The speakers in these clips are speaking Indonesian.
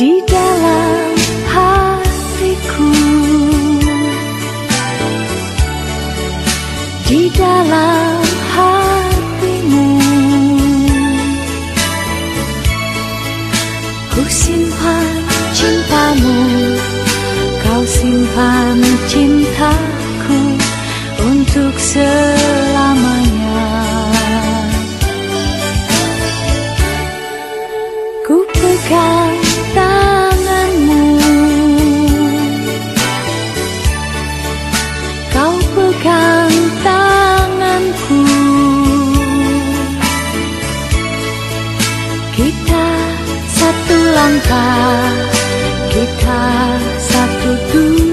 di dalam Bukankah kita satu tujuan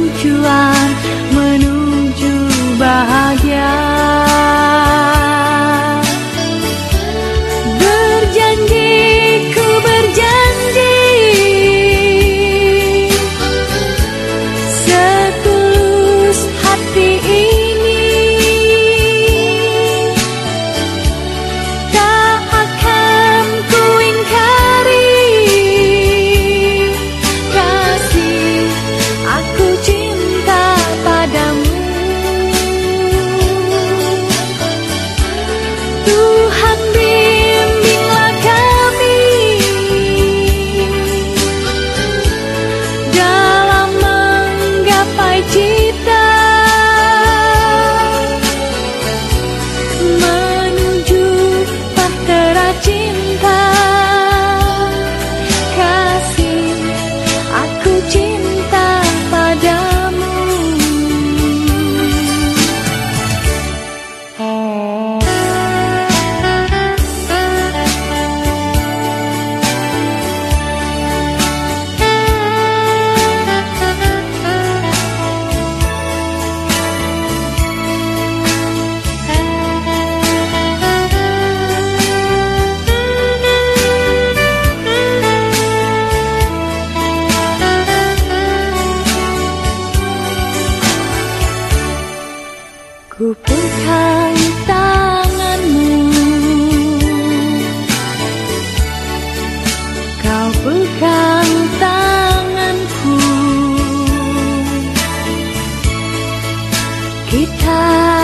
you.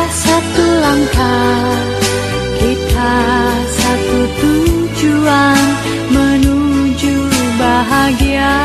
satu langkah, kita satu tujuan menuju bahagia.